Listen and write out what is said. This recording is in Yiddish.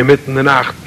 in mitten der Nacht.